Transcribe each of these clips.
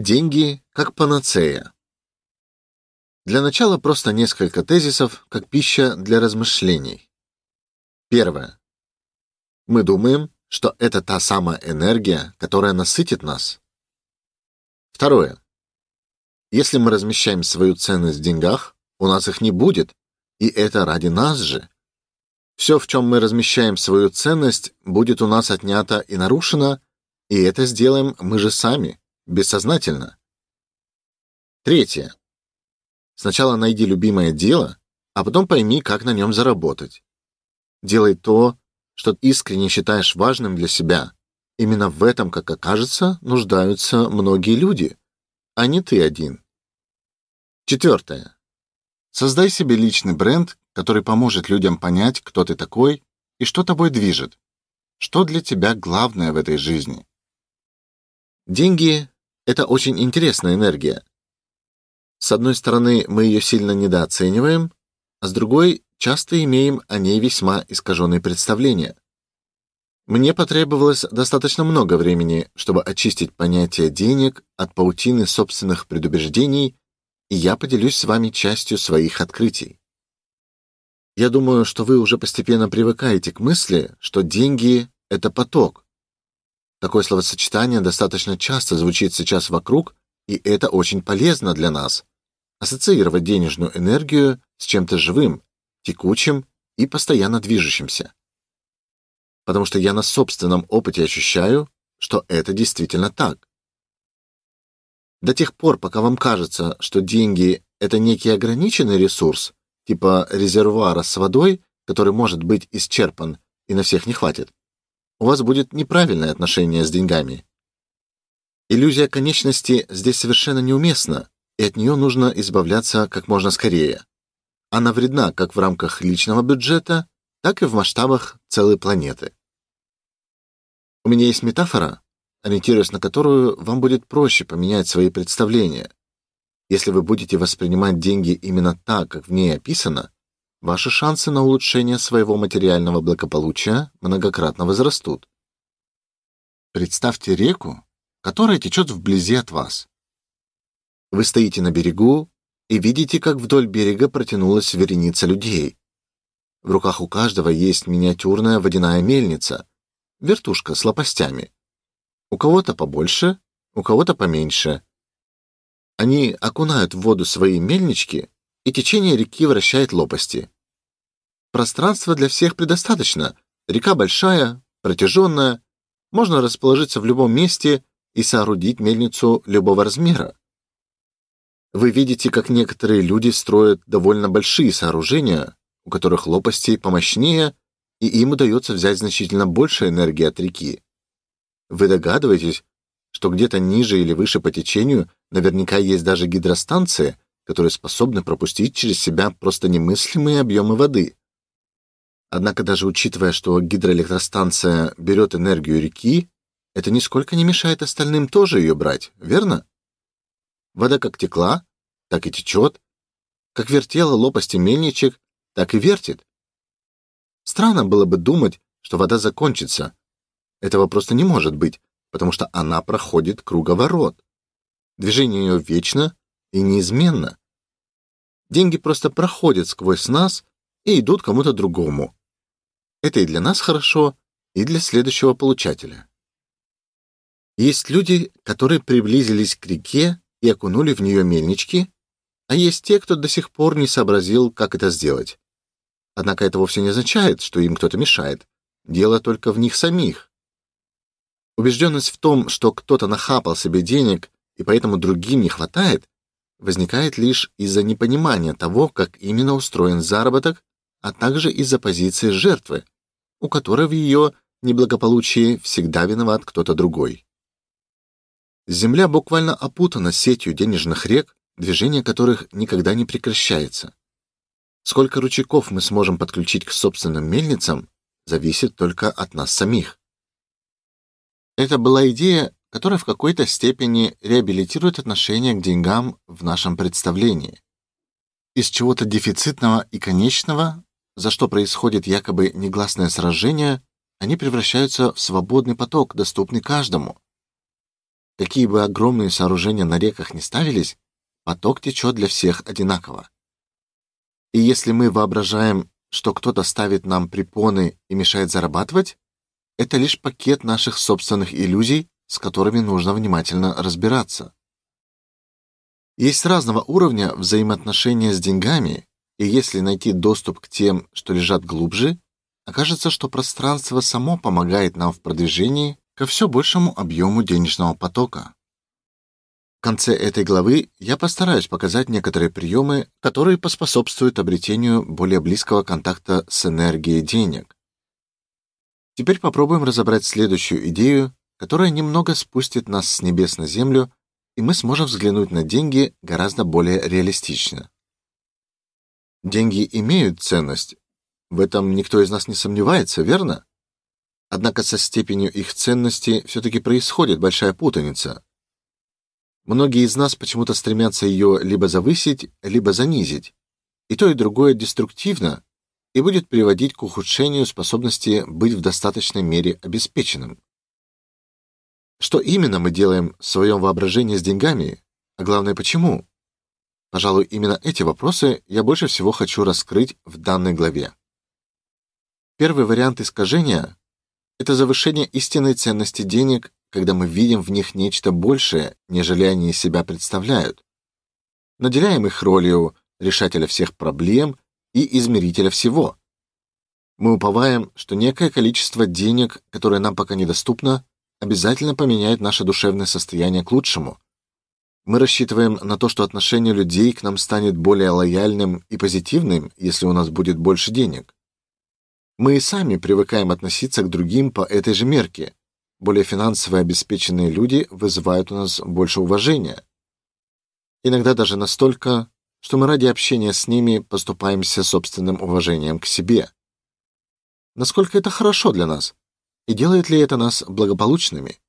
Деньги как панацея. Для начала просто несколько тезисов, как пища для размышлений. Первое. Мы думаем, что это та самая энергия, которая насытит нас. Второе. Если мы размещаем свою ценность в деньгах, у нас их не будет, и это ради нас же. Все, в чем мы размещаем свою ценность, будет у нас отнято и нарушено, и это сделаем мы же сами бессознательно. Третье. Сначала найди любимое дело, а потом пойми, как на нем заработать. Делай то, что искренне считаешь важным для себя. Именно в этом, как окажется, нуждаются многие люди, а не ты один. Четвертое. Создай себе личный бренд, который поможет людям понять, кто ты такой и что тобой движет. Что для тебя главное в этой жизни? Деньги это очень интересная энергия. С одной стороны, мы ее сильно недооцениваем, а с другой часто имеем о ней весьма искаженные представления. Мне потребовалось достаточно много времени, чтобы очистить понятие денег от паутины собственных предубеждений, и я поделюсь с вами частью своих открытий. Я думаю, что вы уже постепенно привыкаете к мысли, что деньги это поток, Такое словосочетание достаточно часто звучит сейчас вокруг, и это очень полезно для нас. Ассоциировать денежную энергию с чем-то живым, текучим и постоянно движущимся. Потому что я на собственном опыте ощущаю, что это действительно так. До тех пор, пока вам кажется, что деньги это некий ограниченный ресурс, типа резервуара с водой, который может быть исчерпан и на всех не хватит, у вас будет неправильное отношение с деньгами. Иллюзия конечности здесь совершенно неуместна, и от нее нужно избавляться как можно скорее. Она вредна как в рамках личного бюджета, так и в масштабах целой планеты. У меня есть метафора, ориентируясь на которую вам будет проще поменять свои представления. Если вы будете воспринимать деньги именно так, как в ней описано, ваши шансы на улучшение своего материального благополучия многократно возрастут. Представьте реку, которая течет вблизи от вас. Вы стоите на берегу и видите, как вдоль берега протянулась вереница людей. В руках у каждого есть миниатюрная водяная мельница, вертушка с лопастями. У кого-то побольше, у кого-то поменьше. Они окунают в воду свои мельнички и течение реки вращает лопасти. Пространства для всех предостаточно. Река большая, протяженная, можно расположиться в любом месте и соорудить мельницу любого размера. Вы видите, как некоторые люди строят довольно большие сооружения, у которых лопасти помощнее, и им удается взять значительно больше энергии от реки. Вы догадываетесь, что где-то ниже или выше по течению наверняка есть даже гидростанции, которые способны пропустить через себя просто немыслимые объемы воды. Однако даже учитывая, что гидроэлектростанция берет энергию реки, это нисколько не мешает остальным тоже ее брать, верно? Вода как текла, так и течет, как вертела лопасти мельничек, так и вертит. Странно было бы думать, что вода закончится. Этого просто не может быть, потому что она проходит круговорот. Движение ее вечно и неизменно. Деньги просто проходят сквозь нас и идут кому-то другому. Это и для нас хорошо, и для следующего получателя. Есть люди, которые приблизились к реке и окунули в нее мельнички, а есть те, кто до сих пор не сообразил, как это сделать. Однако это вовсе не означает, что им кто-то мешает. Дело только в них самих. Убежденность в том, что кто-то нахапал себе денег и поэтому другим не хватает, возникает лишь из-за непонимания того, как именно устроен заработок, а также из-за позиции жертвы, у которой в ее неблагополучии всегда виноват кто-то другой. Земля буквально опутана сетью денежных рек, движение которых никогда не прекращается. Сколько ручейков мы сможем подключить к собственным мельницам, зависит только от нас самих. Это была идея которая в какой-то степени реабилитирует отношение к деньгам в нашем представлении. Из чего-то дефицитного и конечного, за что происходит якобы негласное сражение, они превращаются в свободный поток, доступный каждому. какие бы огромные сооружения на реках ни ставились, поток течет для всех одинаково. И если мы воображаем, что кто-то ставит нам препоны и мешает зарабатывать, это лишь пакет наших собственных иллюзий, с которыми нужно внимательно разбираться. Есть разного уровня взаимоотношения с деньгами, и если найти доступ к тем, что лежат глубже, окажется, что пространство само помогает нам в продвижении ко все большему объему денежного потока. В конце этой главы я постараюсь показать некоторые приемы, которые поспособствуют обретению более близкого контакта с энергией денег. Теперь попробуем разобрать следующую идею, которая немного спустит нас с небес на землю, и мы сможем взглянуть на деньги гораздо более реалистично. Деньги имеют ценность. В этом никто из нас не сомневается, верно? Однако со степенью их ценности все таки происходит большая путаница. Многие из нас почему-то стремятся ее либо завысить, либо занизить. И то, и другое деструктивно и будет приводить к ухудшению способности быть в достаточной мере обеспеченным. Что именно мы делаем в своем воображении с деньгами, а главное почему? Пожалуй, именно эти вопросы я больше всего хочу раскрыть в данной главе. Первый вариант искажения это завышение истинной ценности денег когда мы видим в них нечто большее, нежели они из себя представляют. Наделяем их ролью решателя всех проблем и измерителя всего. Мы уповаем, что некое количество денег, которое нам пока недоступно, обязательно поменяет наше душевное состояние к лучшему. Мы рассчитываем на то, что отношение людей к нам станет более лояльным и позитивным, если у нас будет больше денег. Мы и сами привыкаем относиться к другим по этой же мерке, более финансово обеспеченные люди вызывают у нас больше уважения. Иногда даже настолько, что мы ради общения с ними поступаемся собственным уважением к себе. Насколько это хорошо для нас? И делает ли это нас благополучными?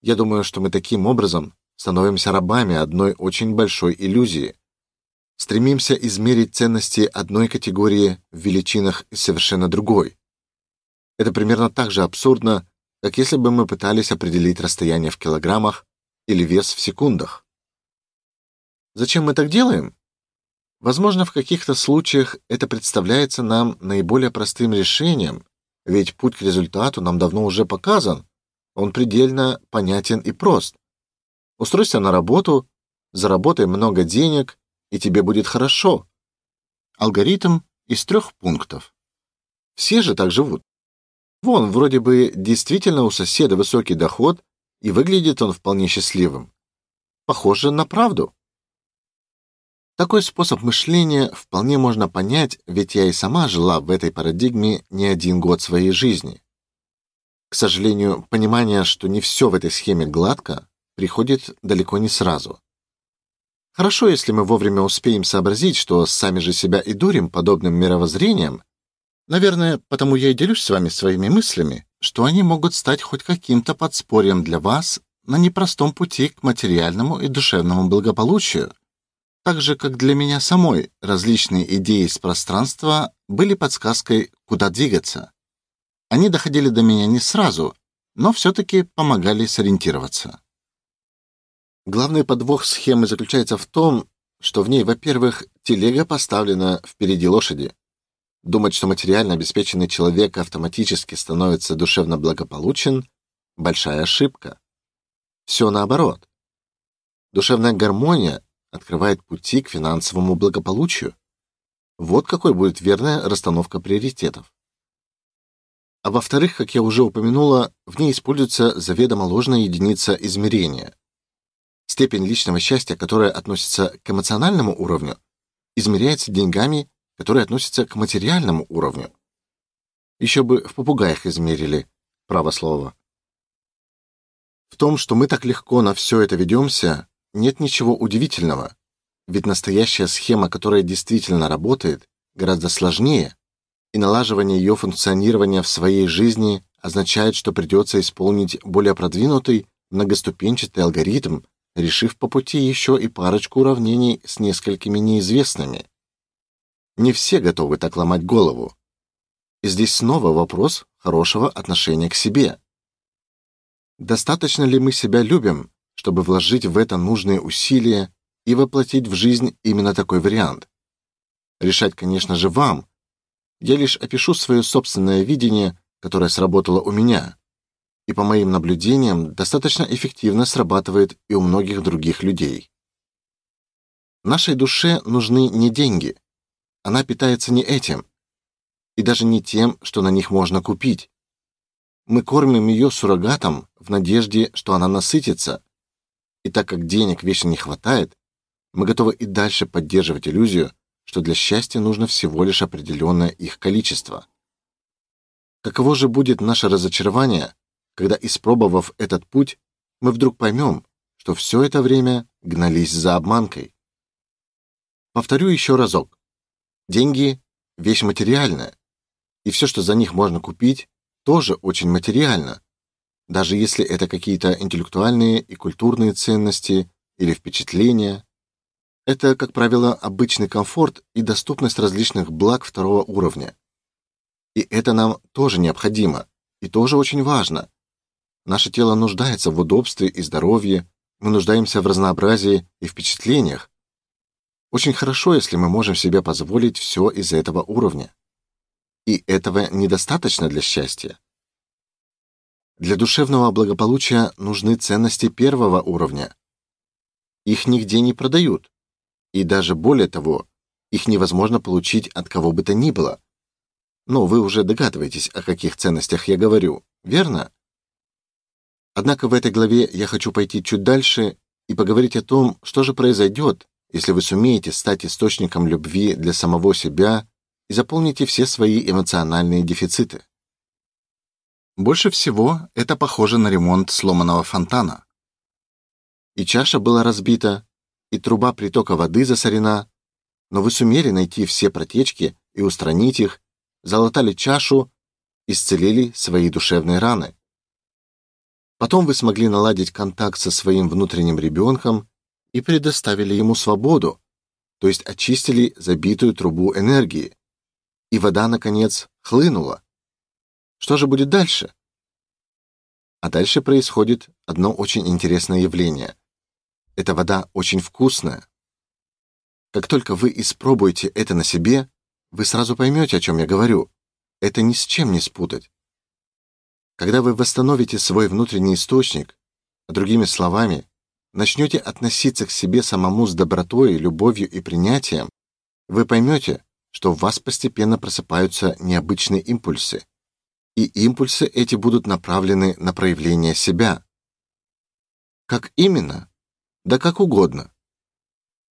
Я думаю, что мы таким образом становимся рабами одной очень большой иллюзии. Стремимся измерить ценности одной категории в величинах совершенно другой. Это примерно так же абсурдно, как если бы мы пытались определить расстояние в килограммах или вес в секундах. Зачем мы так делаем? Возможно, в каких-то случаях это представляется нам наиболее простым решением, ведь путь к результату нам давно уже показан. Он предельно понятен и прост. Устройся на работу, заработай много денег, и тебе будет хорошо. Алгоритм из трех пунктов. Все же так живут. Вон, вроде бы действительно у соседа высокий доход, и выглядит он вполне счастливым. Похоже на правду. Такой способ мышления вполне можно понять, ведь я и сама жила в этой парадигме не один год своей жизни. К сожалению, понимание, что не все в этой схеме гладко, приходит далеко не сразу. Хорошо, если мы вовремя успеем сообразить, что сами же себя и дурим подобным мировоззрением, Наверное, потому я и делюсь с вами своими мыслями, что они могут стать хоть каким-то подспорьем для вас на непростом пути к материальному и душевному благополучию. Так же, как для меня самой различные идеи из пространства были подсказкой, куда двигаться. Они доходили до меня не сразу, но все таки помогали сориентироваться. Главный подвох схемы заключается в том, что в ней, во-первых, телега поставлена впереди лошади, Думать, что материально обеспеченный человек автоматически становится душевно благополучен большая ошибка. Все наоборот. Душевная гармония открывает пути к финансовому благополучию. Вот какой будет верная расстановка приоритетов. А во-вторых, как я уже упомянула, в ней используется заведомо ложная единица измерения. Степень личного счастья, которая относится к эмоциональному уровню, измеряется деньгами которые относятся к материальному уровню. Еще бы в попугаях измерили, право слово. В том, что мы так легко на все это ведемся, нет ничего удивительного, ведь настоящая схема, которая действительно работает, гораздо сложнее, и налаживание ее функционирования в своей жизни означает, что придется исполнить более продвинутый многоступенчатый алгоритм, решив по пути еще и парочку уравнений с несколькими неизвестными. Не все готовы так ломать голову. И здесь снова вопрос хорошего отношения к себе. Достаточно ли мы себя любим, чтобы вложить в это нужные усилия и воплотить в жизнь именно такой вариант? Решать, конечно же, вам. Я лишь опишу свое собственное видение, которое сработало у меня, и по моим наблюдениям достаточно эффективно срабатывает и у многих других людей. Нашей душе нужны не деньги. Она питается не этим, и даже не тем, что на них можно купить. Мы кормим ее суррогатом в надежде, что она насытится. И так как денег вечно не хватает, мы готовы и дальше поддерживать иллюзию, что для счастья нужно всего лишь определенное их количество. Каково же будет наше разочарование, когда, испробовав этот путь, мы вдруг поймем, что все это время гнались за обманкой. Повторю еще разок. Деньги вещь материальная, и все, что за них можно купить, тоже очень материально. Даже если это какие-то интеллектуальные и культурные ценности или впечатления, это, как правило, обычный комфорт и доступность различных благ второго уровня. И это нам тоже необходимо, и тоже очень важно. Наше тело нуждается в удобстве и здоровье, мы нуждаемся в разнообразии и впечатлениях. Очень хорошо, если мы можем себе позволить все из этого уровня. И этого недостаточно для счастья. Для душевного благополучия нужны ценности первого уровня. Их нигде не продают. И даже более того, их невозможно получить от кого бы то ни было. Но вы уже догадываетесь, о каких ценностях я говорю, верно? Однако в этой главе я хочу пойти чуть дальше и поговорить о том, что же произойдет, если вы сумеете стать источником любви для самого себя и заполните все свои эмоциональные дефициты. Больше всего это похоже на ремонт сломанного фонтана. И чаша была разбита, и труба притока воды засорена, но вы сумели найти все протечки и устранить их, залатали чашу, исцелили свои душевные раны. Потом вы смогли наладить контакт со своим внутренним ребенком и предоставили ему свободу, то есть очистили забитую трубу энергии. И вода наконец хлынула. Что же будет дальше? А дальше происходит одно очень интересное явление. Эта вода очень вкусная. Как только вы испробуете это на себе, вы сразу поймете, о чем я говорю. Это ни с чем не спутать. Когда вы восстановите свой внутренний источник, а другими словами, начнете относиться к себе самому с добротой, любовью и принятием, вы поймете, что в вас постепенно просыпаются необычные импульсы, и импульсы эти будут направлены на проявление себя. Как именно? Да как угодно.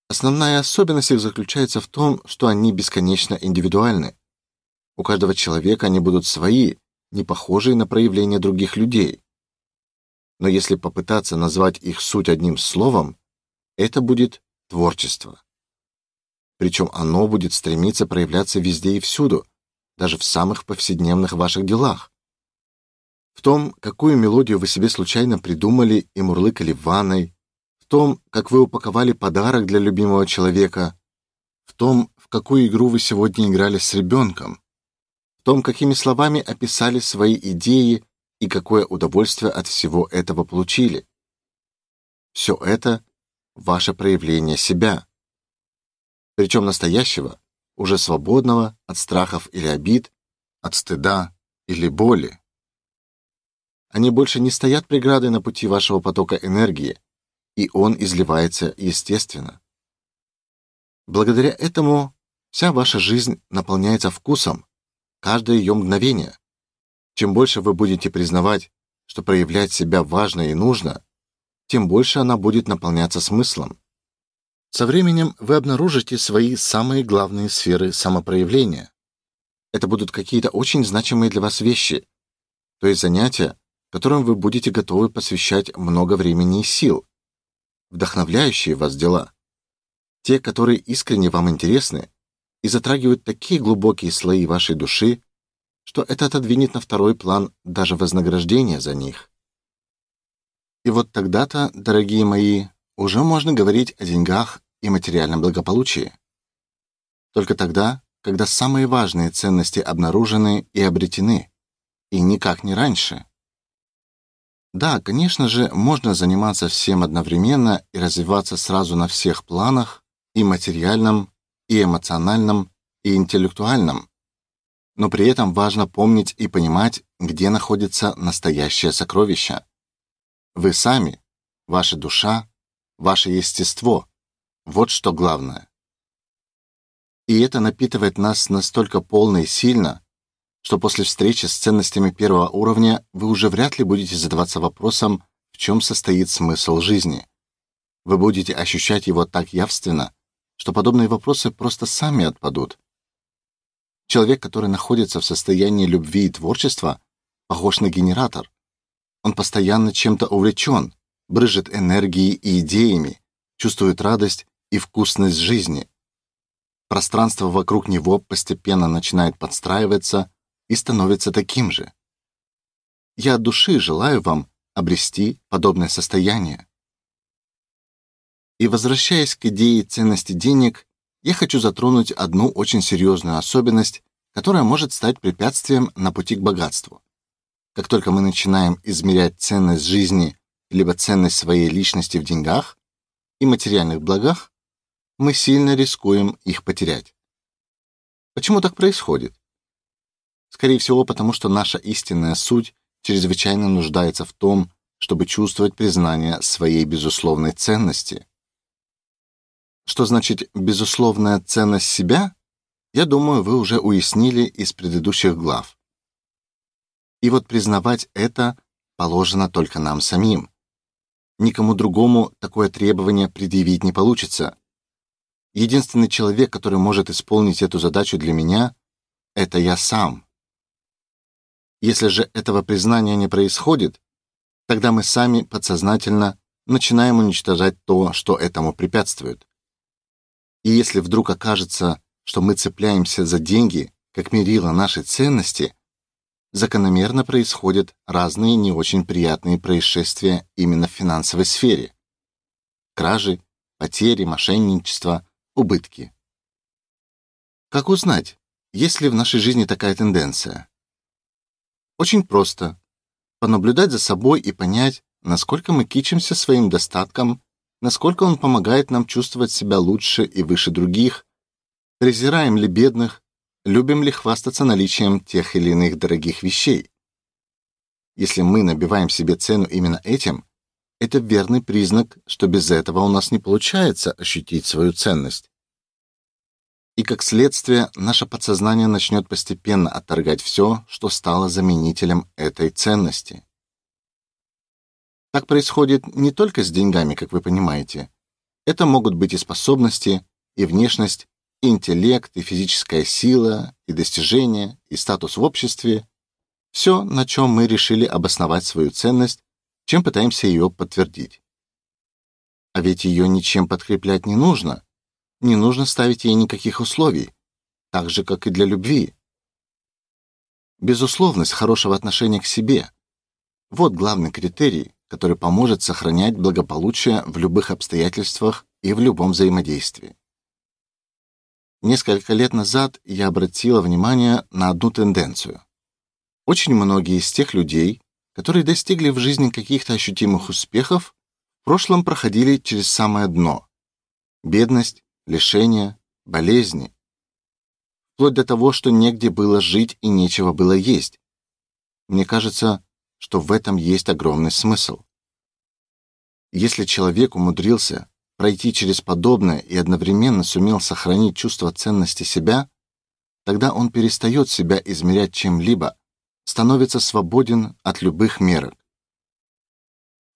Основная особенность их заключается в том, что они бесконечно индивидуальны. У каждого человека они будут свои, не похожие на проявления других людей. Но если попытаться назвать их суть одним словом, это будет творчество. Причем оно будет стремиться проявляться везде и всюду, даже в самых повседневных ваших делах. В том, какую мелодию вы себе случайно придумали и мурлыкали в ванной, том, как вы упаковали подарок для любимого человека, в том, в какую игру вы сегодня играли с ребенком, в том, какими словами описали свои идеи и какое удовольствие от всего этого получили. Все это ваше проявление себя, причем настоящего, уже свободного от страхов или обид, от стыда или боли. Они больше не стоят преградой на пути вашего потока энергии, и он изливается естественно. Благодаря этому вся ваша жизнь наполняется вкусом, каждое ее мгновение. Чем больше вы будете признавать, что проявлять себя важно и нужно, тем больше она будет наполняться смыслом. Со временем вы обнаружите свои самые главные сферы самопроявления. Это будут какие-то очень значимые для вас вещи, то есть занятия, которым вы будете готовы посвящать много времени и сил вдохновляющие вас дела, те, которые искренне вам интересны и затрагивают такие глубокие слои вашей души, что это отодвинет на второй план даже вознаграждение за них. И вот тогда-то, дорогие мои, уже можно говорить о деньгах и материальном благополучии. Только тогда, когда самые важные ценности обнаружены и обретены, и никак не раньше. Да, конечно же, можно заниматься всем одновременно и развиваться сразу на всех планах: и материальном, и эмоциональном, и интеллектуальном. Но при этом важно помнить и понимать, где находится настоящее сокровище. Вы сами, ваша душа, ваше естество. Вот что главное. И это напитывает нас настолько полно и сильно, что после встречи с ценностями первого уровня вы уже вряд ли будете задаваться вопросом, в чем состоит смысл жизни. Вы будете ощущать его так явственно, что подобные вопросы просто сами отпадут. Человек, который находится в состоянии любви и творчества, похож на генератор. Он постоянно чем-то увлечен, брызжет энергией и идеями, чувствует радость и вкусность жизни. Пространство вокруг него постепенно начинает подстраиваться и становится таким же. Я от души желаю вам обрести подобное состояние. И возвращаясь к идее ценности денег, я хочу затронуть одну очень серьезную особенность, которая может стать препятствием на пути к богатству. Как только мы начинаем измерять ценность жизни либо ценность своей личности в деньгах и материальных благах, мы сильно рискуем их потерять. Почему так происходит? Скорее всего, потому что наша истинная суть чрезвычайно нуждается в том, чтобы чувствовать признание своей безусловной ценности. Что значит безусловная ценность себя? Я думаю, вы уже уяснили из предыдущих глав. И вот признавать это положено только нам самим. Никому другому такое требование предъявить не получится. Единственный человек, который может исполнить эту задачу для меня, это я сам. Если же этого признания не происходит, тогда мы сами подсознательно начинаем уничтожать то, что этому препятствует. И если вдруг окажется, что мы цепляемся за деньги как мерило нашей ценности, закономерно происходят разные не очень приятные происшествия именно в финансовой сфере: кражи, потери, мошенничество, убытки. Как узнать, есть ли в нашей жизни такая тенденция? Очень просто: понаблюдать за собой и понять, насколько мы кичимся своим достатком, насколько он помогает нам чувствовать себя лучше и выше других, Презираем ли бедных, любим ли хвастаться наличием тех или иных дорогих вещей? Если мы набиваем себе цену именно этим, это верный признак, что без этого у нас не получается ощутить свою ценность. И как следствие, наше подсознание начнет постепенно отторгать все, что стало заменителем этой ценности. Так происходит не только с деньгами, как вы понимаете. Это могут быть и способности, и внешность, интеллект, и физическая сила, и достижения, и статус в обществе все, на чем мы решили обосновать свою ценность, чем пытаемся ее подтвердить. А ведь ее ничем подкреплять не нужно. Не нужно ставить ей никаких условий, так же как и для любви. Безусловность хорошего отношения к себе вот главный критерий, который поможет сохранять благополучие в любых обстоятельствах и в любом взаимодействии. Несколько лет назад я обратила внимание на одну тенденцию. Очень многие из тех людей, которые достигли в жизни каких-то ощутимых успехов, в прошлом проходили через самое дно: бедность, лишения, болезни, вплоть до того, что негде было жить и нечего было есть. Мне кажется, что в этом есть огромный смысл. Если человек умудрился пройти через подобное и одновременно сумел сохранить чувство ценности себя, тогда он перестает себя измерять чем-либо, становится свободен от любых мерок.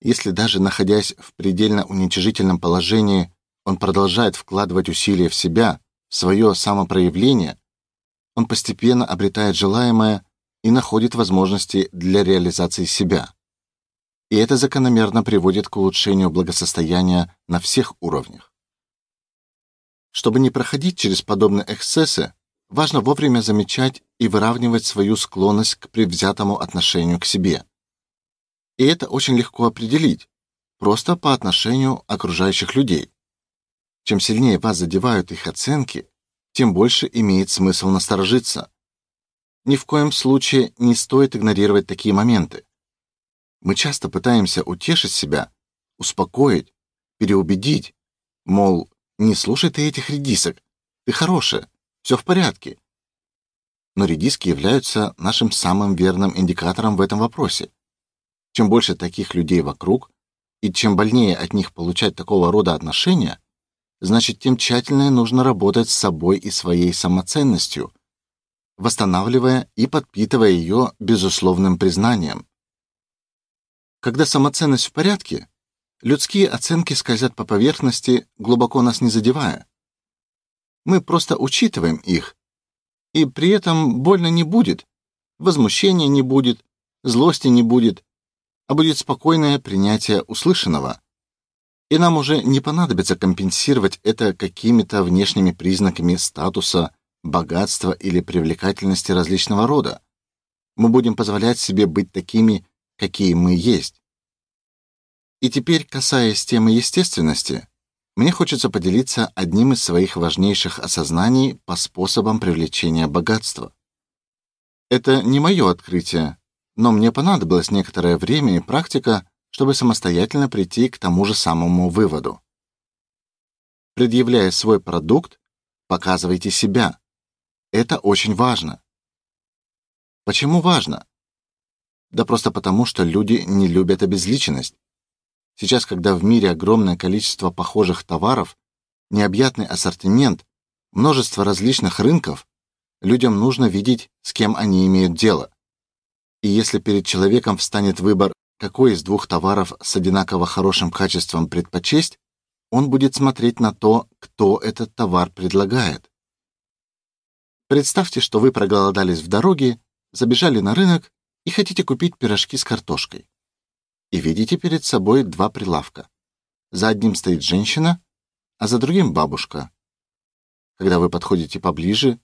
Если даже находясь в предельно уничижительном положении, он продолжает вкладывать усилия в себя, в свое самопроявление, он постепенно обретает желаемое и находит возможности для реализации себя и это закономерно приводит к улучшению благосостояния на всех уровнях. Чтобы не проходить через подобные эксцессы, важно вовремя замечать и выравнивать свою склонность к предвзятому отношению к себе. И это очень легко определить, просто по отношению окружающих людей. Чем сильнее вас задевают их оценки, тем больше имеет смысл насторожиться. Ни в коем случае не стоит игнорировать такие моменты. Мы часто пытаемся утешить себя, успокоить, переубедить, мол, не слушай ты этих редисок, ты хорошая, все в порядке. Но редиски являются нашим самым верным индикатором в этом вопросе. Чем больше таких людей вокруг, и чем больнее от них получать такого рода отношения, значит, тем тщательнее нужно работать с собой и своей самоценностью, восстанавливая и подпитывая ее безусловным признанием. Когда самоценность в порядке, людские оценки скользят по поверхности, глубоко нас не задевая. Мы просто учитываем их, и при этом больно не будет, возмущения не будет, злости не будет, а будет спокойное принятие услышанного. И нам уже не понадобится компенсировать это какими-то внешними признаками статуса, богатства или привлекательности различного рода. Мы будем позволять себе быть такими, какие мы есть. И теперь, касаясь темы естественности, мне хочется поделиться одним из своих важнейших осознаний по способам привлечения богатства. Это не мое открытие, но мне понадобилось некоторое время и практика, чтобы самостоятельно прийти к тому же самому выводу. Предъявляя свой продукт, показывайте себя. Это очень важно. Почему важно? Да просто потому, что люди не любят обезличенность. Сейчас, когда в мире огромное количество похожих товаров, необъятный ассортимент, множество различных рынков, людям нужно видеть, с кем они имеют дело. И если перед человеком встанет выбор, какой из двух товаров с одинаково хорошим качеством предпочесть, он будет смотреть на то, кто этот товар предлагает. Представьте, что вы проголодались в дороге, забежали на рынок и хотите купить пирожки с картошкой. И видите перед собой два прилавка. За одним стоит женщина, а за другим бабушка. Когда вы подходите поближе,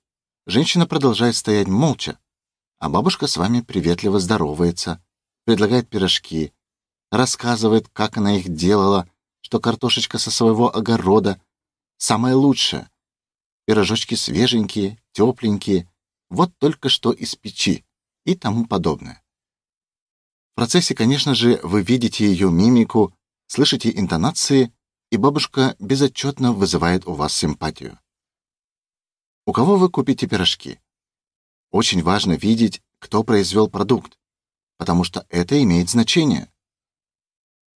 женщина продолжает стоять молча, а бабушка с вами приветливо здоровается, предлагает пирожки, рассказывает, как она их делала, что картошечка со своего огорода самая лучшая. Пирожочки свеженькие, тепленькие, вот только что из печи и тому подобное. В процессе, конечно же, вы видите ее мимику, слышите интонации, и бабушка безотчетно вызывает у вас симпатию. У кого вы купите пирожки? Очень важно видеть, кто произвел продукт, потому что это имеет значение.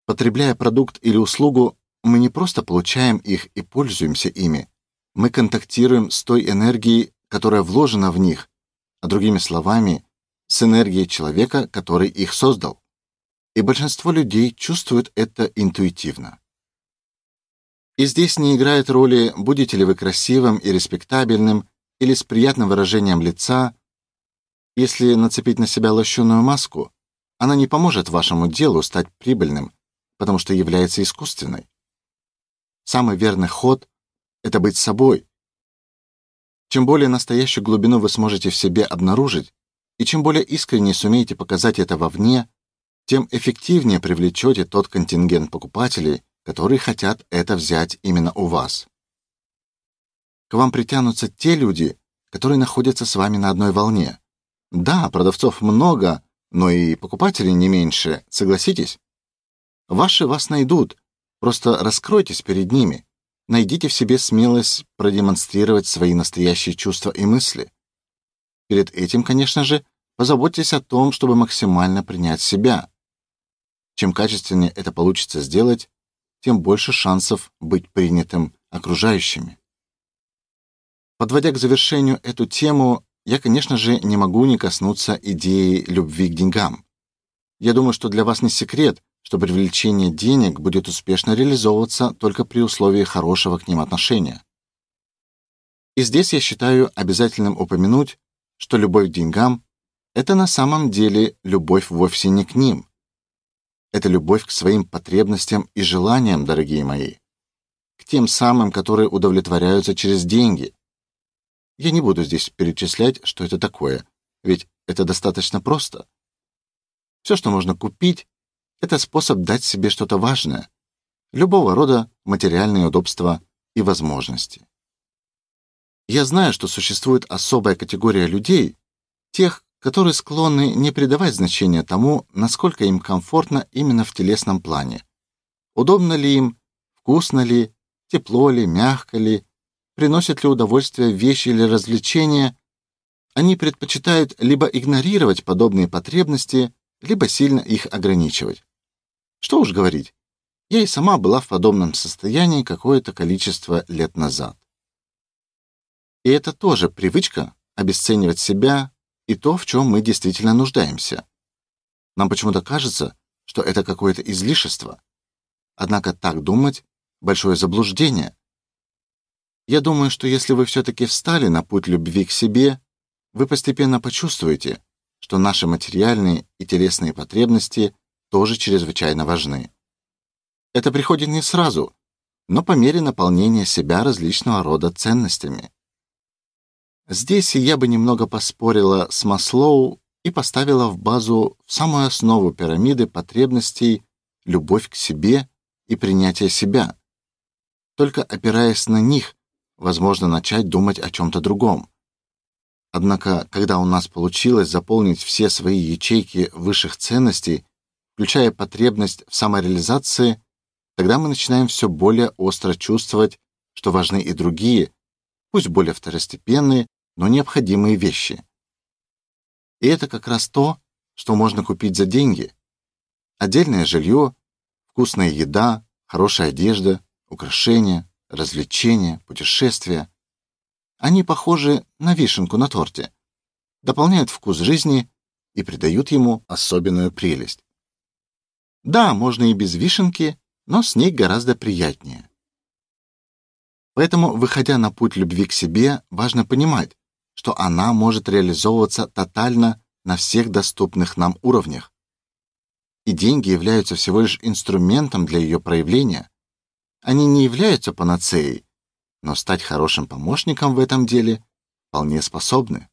Потребляя продукт или услугу, мы не просто получаем их и пользуемся ими, мы контактируем с той энергией, которая вложена в них, а другими словами, с энергией человека, который их создал. И большинство людей чувствуют это интуитивно. И здесь не играет роли, будете ли вы красивым и респектабельным или с приятным выражением лица, если нацепить на себя лощеную маску, она не поможет вашему делу стать прибыльным, потому что является искусственной. Самый верный ход это быть собой. Чем более настоящую глубину вы сможете в себе обнаружить, и чем более искренне сумеете показать это вовне, тем эффективнее привлечете тот контингент покупателей, которые хотят это взять именно у вас. К вам притянутся те люди, которые находятся с вами на одной волне, да, продавцов много, но и покупателей не меньше, согласитесь? Ваши вас найдут. Просто раскройтесь перед ними. Найдите в себе смелость продемонстрировать свои настоящие чувства и мысли. Перед этим, конечно же, позаботьтесь о том, чтобы максимально принять себя. Чем качественнее это получится сделать, тем больше шансов быть принятым окружающими. Подводя к завершению эту тему, я, конечно же, не могу не коснуться идеи любви к деньгам. Я думаю, что для вас не секрет, что привлечение денег будет успешно реализовываться только при условии хорошего к ним отношения. И здесь я считаю обязательным упомянуть, что любовь к деньгам это на самом деле любовь вовсе не к ним. Это любовь к своим потребностям и желаниям, дорогие мои, к тем самым, которые удовлетворяются через деньги, я не буду здесь перечислять, что это такое, ведь это достаточно просто. Все, что можно купить, это способ дать себе что-то важное, любого рода материальные удобства и возможности. Я знаю, что существует особая категория людей, тех, которые склонны не придавать значения тому, насколько им комфортно именно в телесном плане. Удобно ли им, вкусно ли, тепло ли, мягко ли, приносят ли удовольствие вещи или развлечения. Они предпочитают либо игнорировать подобные потребности, либо сильно их ограничивать. Что уж говорить, я и сама была в подобном состоянии какое-то количество лет назад. И это тоже привычка обесценивать себя и то, в чем мы действительно нуждаемся. Нам почему-то кажется, что это какое-то излишество. Однако так думать большое заблуждение. Я думаю, что если вы все таки встали на путь любви к себе, вы постепенно почувствуете, что наши материальные и телесные потребности тоже чрезвычайно важны. Это приходит не сразу, но по мере наполнения себя различного рода ценностями. Здесь я бы немного поспорила с Маслоу и поставила в базу в самую основу пирамиды потребностей любовь к себе и принятие себя. Только опираясь на них, возможно начать думать о чем то другом. Однако, когда у нас получилось заполнить все свои ячейки высших ценностей, включая потребность в самореализации, тогда мы начинаем все более остро чувствовать, что важны и другие, пусть более второстепенные, но необходимые вещи. И это как раз то, что можно купить за деньги. Отдельное жилье, вкусная еда, хорошая одежда, украшения, развлечения, путешествия. Они похожи на вишенку на торте, дополняют вкус жизни и придают ему особенную прелесть. Да, можно и без вишенки, но с ней гораздо приятнее. Поэтому, выходя на путь любви к себе, важно понимать, что она может реализовываться тотально на всех доступных нам уровнях. И деньги являются всего лишь инструментом для ее проявления. Они не являются панацеей, но стать хорошим помощником в этом деле вполне способны.